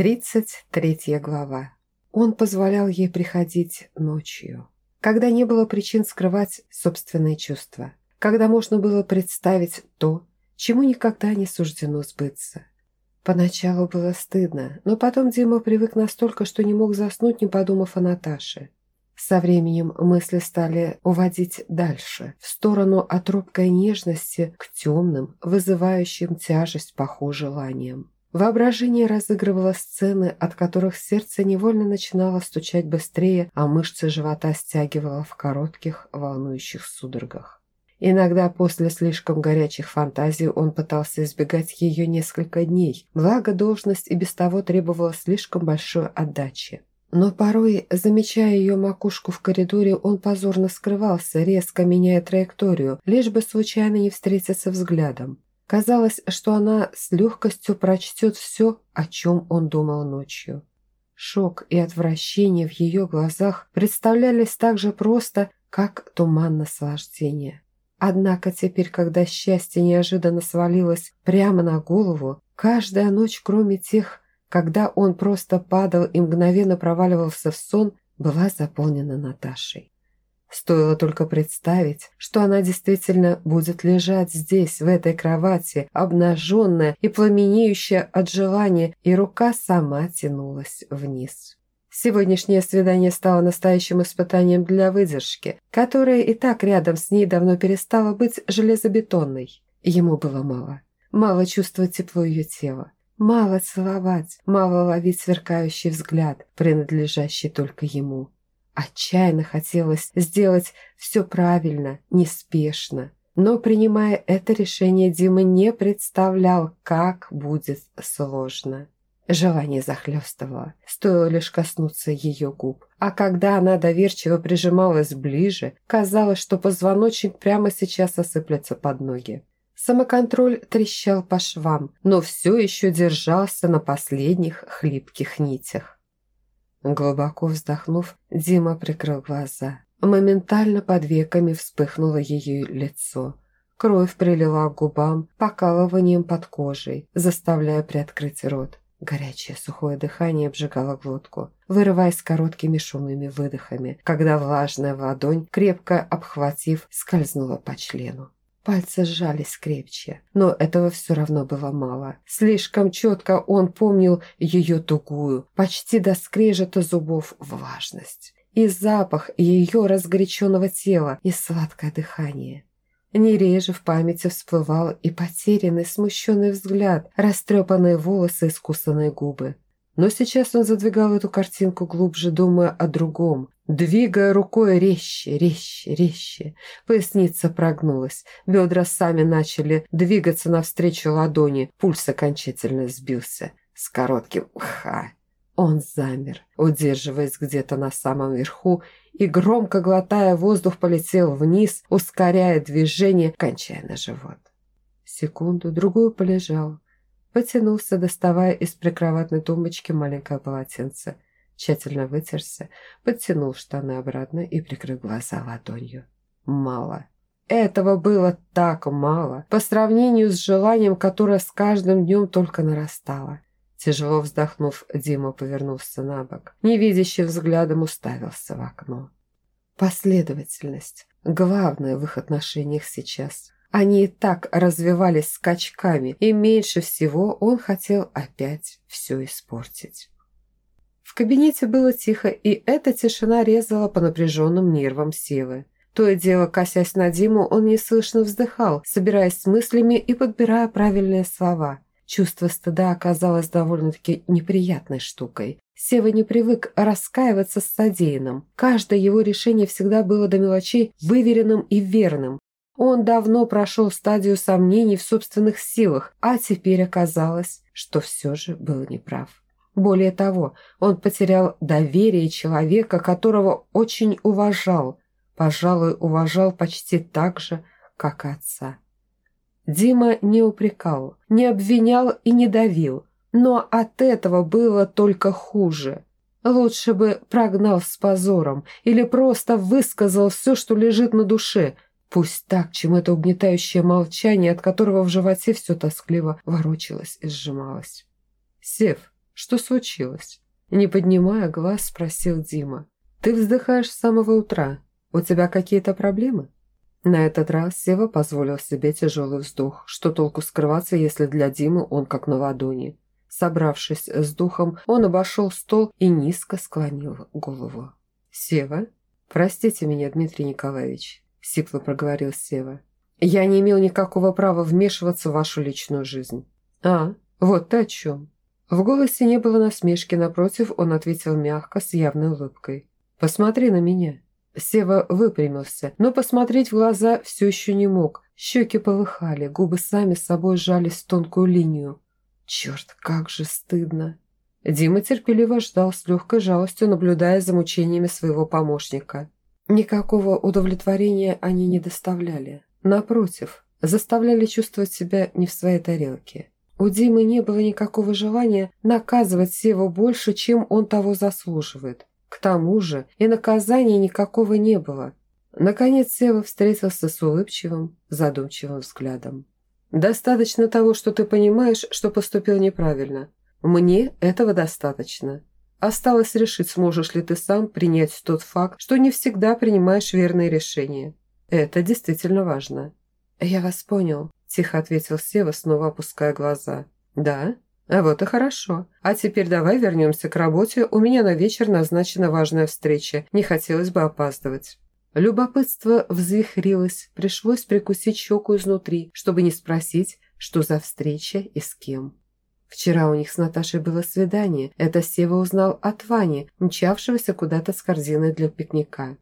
Тридцать третья глава. Он позволял ей приходить ночью, когда не было причин скрывать собственные чувства, когда можно было представить то, чему никогда не суждено сбыться. Поначалу было стыдно, но потом Дима привык настолько, что не мог заснуть, не подумав о Наташе. Со временем мысли стали уводить дальше, в сторону от робкой нежности к темным, вызывающим тяжесть похожим желаниям. Воображение разыгрывало сцены, от которых сердце невольно начинало стучать быстрее, а мышцы живота стягивало в коротких, волнующих судорогах. Иногда после слишком горячих фантазий он пытался избегать ее несколько дней, благо должность и без того требовала слишком большой отдачи. Но порой, замечая ее макушку в коридоре, он позорно скрывался, резко меняя траекторию, лишь бы случайно не встретиться взглядом. Казалось, что она с легкостью прочтет все, о чем он думал ночью. Шок и отвращение в ее глазах представлялись так же просто, как туман наслаждения. Однако теперь, когда счастье неожиданно свалилось прямо на голову, каждая ночь, кроме тех, когда он просто падал и мгновенно проваливался в сон, была заполнена Наташей. Стоило только представить, что она действительно будет лежать здесь, в этой кровати, обнаженная и пламенеющая от желания, и рука сама тянулась вниз. Сегодняшнее свидание стало настоящим испытанием для выдержки, которая и так рядом с ней давно перестала быть железобетонной. Ему было мало. Мало чувствовать тепло ее тела. Мало целовать, мало ловить сверкающий взгляд, принадлежащий только ему. Отчаянно хотелось сделать все правильно, неспешно. Но, принимая это решение, Дима не представлял, как будет сложно. Желание захлестывало, стоило лишь коснуться ее губ. А когда она доверчиво прижималась ближе, казалось, что позвоночник прямо сейчас осыплется под ноги. Самоконтроль трещал по швам, но все еще держался на последних хлипких нитях. Глубоко вздохнув, Дима прикрыл глаза. Моментально под веками вспыхнуло ее лицо. Кровь прилила к губам, покалыванием под кожей, заставляя приоткрыть рот. Горячее сухое дыхание обжигало глотку, вырываясь короткими шумными выдохами, когда влажная ладонь, крепко обхватив, скользнула по члену. Пальцы сжались крепче, но этого все равно было мало. Слишком четко он помнил ее тугую, почти до скрежета зубов влажность. И запах ее разгоряченного тела, и сладкое дыхание. Не реже в памяти всплывал и потерянный, смущенный взгляд, растрепанные волосы и скусанные губы. Но сейчас он задвигал эту картинку глубже, думая о другом, двигая рукой резче, резче, резче. Поясница прогнулась, бедра сами начали двигаться навстречу ладони, пульс окончательно сбился. С коротким «ха». Он замер, удерживаясь где-то на самом верху, и, громко глотая воздух, полетел вниз, ускоряя движение, кончая на живот. Секунду, другую полежал, потянулся, доставая из прикроватной тумбочки маленькое полотенце – тщательно вытерся, подтянул штаны обратно и прикрыл глаза ладонью. Мало. Этого было так мало по сравнению с желанием, которое с каждым днем только нарастало. Тяжело вздохнув, Дима повернулся на бок, невидящим взглядом уставился в окно. Последовательность – главное в их отношениях сейчас. Они и так развивались скачками, и меньше всего он хотел опять все испортить. В кабинете было тихо, и эта тишина резала по напряженным нервам силы. То и дело, косясь на Диму, он неслышно вздыхал, собираясь с мыслями и подбирая правильные слова. Чувство стыда оказалось довольно-таки неприятной штукой. Сева не привык раскаиваться с содеянным. Каждое его решение всегда было до мелочей выверенным и верным. Он давно прошел стадию сомнений в собственных силах, а теперь оказалось, что все же был неправ. Более того, он потерял доверие человека, которого очень уважал, пожалуй, уважал почти так же, как отца. Дима не упрекал, не обвинял и не давил, но от этого было только хуже. Лучше бы прогнал с позором или просто высказал все, что лежит на душе, пусть так, чем это угнетающее молчание, от которого в животе все тоскливо ворочалось и сжималось. «Сев, Что случилось?» Не поднимая глаз, спросил Дима. «Ты вздыхаешь с самого утра. У тебя какие-то проблемы?» На этот раз Сева позволил себе тяжелый вздох. Что толку скрываться, если для Димы он как на ладони? Собравшись с духом, он обошел стол и низко склонил голову. «Сева?» «Простите меня, Дмитрий Николаевич», – сипло проговорил Сева. «Я не имел никакого права вмешиваться в вашу личную жизнь». «А, вот ты о чем?» В голосе не было насмешки, напротив, он ответил мягко, с явной улыбкой. «Посмотри на меня». Сева выпрямился, но посмотреть в глаза все еще не мог. Щеки полыхали, губы сами с собой сжались в тонкую линию. Черт, как же стыдно. Дима терпеливо ждал с легкой жалостью, наблюдая за мучениями своего помощника. Никакого удовлетворения они не доставляли. Напротив, заставляли чувствовать себя не в своей тарелке. У Димы не было никакого желания наказывать Севу больше, чем он того заслуживает. К тому же и наказания никакого не было. Наконец Сева встретился с улыбчивым, задумчивым взглядом. «Достаточно того, что ты понимаешь, что поступил неправильно. Мне этого достаточно. Осталось решить, сможешь ли ты сам принять тот факт, что не всегда принимаешь верные решения. Это действительно важно». «Я вас понял», – тихо ответил Сева, снова опуская глаза. «Да?» А вот и хорошо. А теперь давай вернемся к работе. У меня на вечер назначена важная встреча. Не хотелось бы опаздывать. Любопытство взвихрилось. Пришлось прикусить щеку изнутри, чтобы не спросить, что за встреча и с кем. Вчера у них с Наташей было свидание. Это Сева узнал от Вани, мчавшегося куда-то с корзиной для пикника.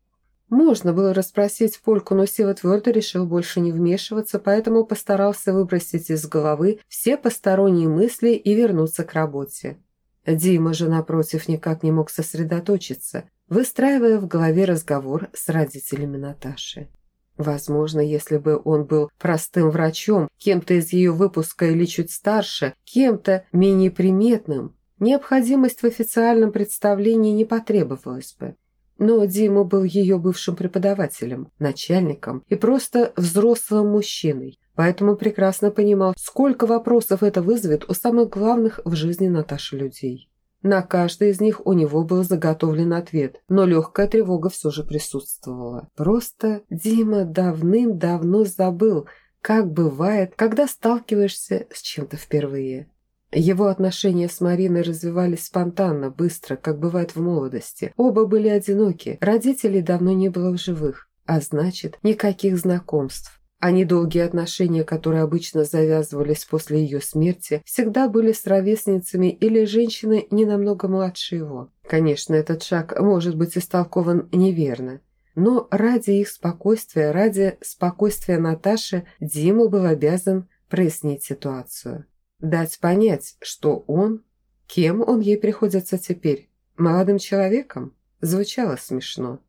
Можно было расспросить Польку, но Сева твердо решил больше не вмешиваться, поэтому постарался выбросить из головы все посторонние мысли и вернуться к работе. Дима же, напротив, никак не мог сосредоточиться, выстраивая в голове разговор с родителями Наташи. Возможно, если бы он был простым врачом, кем-то из ее выпуска или чуть старше, кем-то менее приметным, необходимость в официальном представлении не потребовалась бы. Но Дима был ее бывшим преподавателем, начальником и просто взрослым мужчиной, поэтому прекрасно понимал, сколько вопросов это вызовет у самых главных в жизни Наташи людей. На каждый из них у него был заготовлен ответ, но легкая тревога все же присутствовала. Просто Дима давным-давно забыл, как бывает, когда сталкиваешься с чем-то впервые. Его отношения с Мариной развивались спонтанно, быстро, как бывает в молодости. Оба были одиноки, родителей давно не было в живых, а значит, никаких знакомств. А недолгие отношения, которые обычно завязывались после ее смерти, всегда были с ровесницами или женщиной не намного младше его. Конечно, этот шаг может быть истолкован неверно. Но ради их спокойствия, ради спокойствия Наташи, Дима был обязан прояснить ситуацию. Дать понять, что он... Кем он ей приходится теперь? Молодым человеком? Звучало смешно.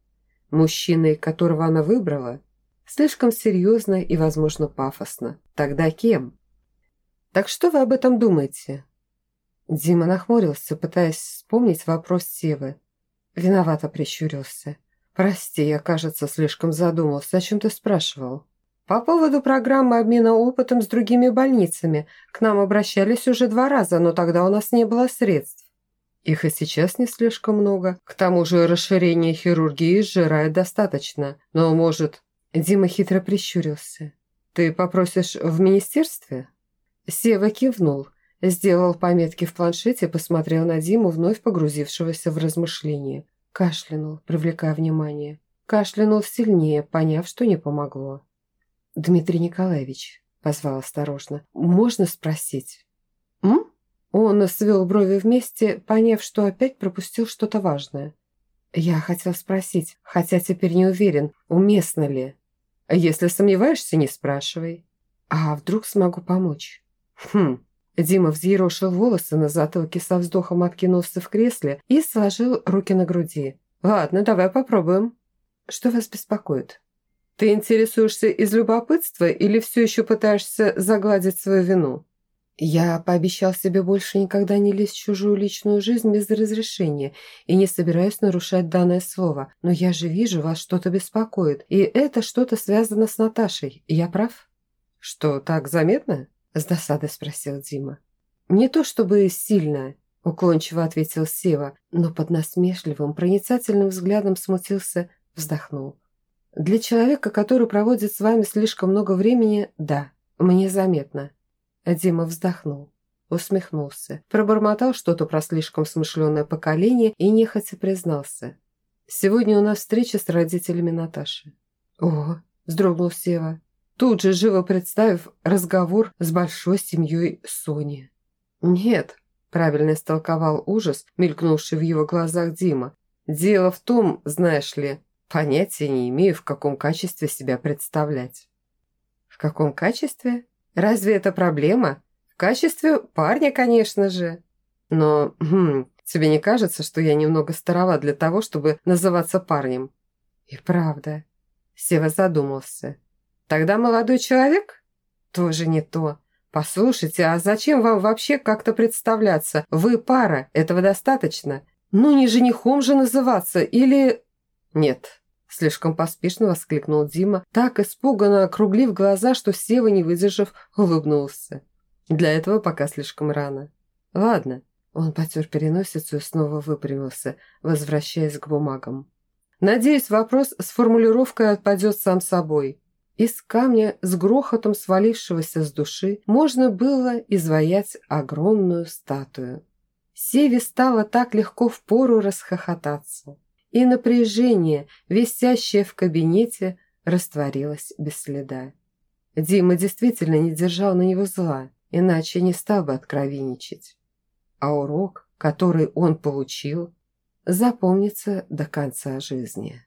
Мужчиной, которого она выбрала? Слишком серьезно и, возможно, пафосно. Тогда кем? «Так что вы об этом думаете?» Дима нахмурился, пытаясь вспомнить вопрос Севы. Виновато прищурился. «Прости, я, кажется, слишком задумался. О чем ты спрашивал?» По поводу программы обмена опытом с другими больницами. К нам обращались уже два раза, но тогда у нас не было средств. Их и сейчас не слишком много. К тому же расширение хирургии сжирает достаточно. Но, может... Дима хитро прищурился. «Ты попросишь в министерстве?» Сева кивнул, сделал пометки в планшете, посмотрел на Диму, вновь погрузившегося в размышления. Кашлянул, привлекая внимание. Кашлянул сильнее, поняв, что не помогло. «Дмитрий Николаевич», – позвал осторожно, – «можно спросить?» «М?» Он свел брови вместе, поняв, что опять пропустил что-то важное. «Я хотел спросить, хотя теперь не уверен, уместно ли. Если сомневаешься, не спрашивай. А вдруг смогу помочь?» «Хм». Дима взъерошил волосы на затылке, со вздохом откинулся в кресле и сложил руки на груди. «Ладно, давай попробуем». «Что вас беспокоит?» Ты интересуешься из любопытства или все еще пытаешься загладить свою вину? Я пообещал себе больше никогда не лезть в чужую личную жизнь без разрешения и не собираюсь нарушать данное слово. Но я же вижу, вас что-то беспокоит, и это что-то связано с Наташей. Я прав? Что, так заметно? С досадой спросил Дима. Не то чтобы сильно. – уклончиво ответил Сева, но под насмешливым, проницательным взглядом смутился, вздохнул. «Для человека, который проводит с вами слишком много времени, да, мне заметно». Дима вздохнул, усмехнулся, пробормотал что-то про слишком смышленое поколение и нехотя признался. «Сегодня у нас встреча с родителями Наташи». «О!» – вздрогнул Сева, тут же живо представив разговор с большой семьей Сони. «Нет», – правильно истолковал ужас, мелькнувший в его глазах Дима. «Дело в том, знаешь ли, понятия не имею, в каком качестве себя представлять». «В каком качестве? Разве это проблема? В качестве парня, конечно же. Но, хм, тебе не кажется, что я немного старова для того, чтобы называться парнем?» «И правда». Сева задумался. «Тогда молодой человек?» «Тоже не то. «Послушайте, а зачем вам вообще как-то представляться? Вы пара, этого достаточно. Ну, не женихом же называться, или...» «Нет», – слишком поспешно воскликнул Дима, так испуганно округлив глаза, что Сева, не выдержав, улыбнулся. «Для этого пока слишком рано. Ладно». Он потер переносицу и снова выпрямился, возвращаясь к бумагам. «Надеюсь, вопрос с формулировкой отпадет сам собой. Из камня, с грохотом свалившегося с души, можно было изваять огромную статую. Севе стало так легко впору расхохотаться, и напряжение, висящее в кабинете, растворилось без следа. Дима действительно не держал на него зла, иначе не стал бы откровенничать. А урок, который он получил, запомнится до конца жизни.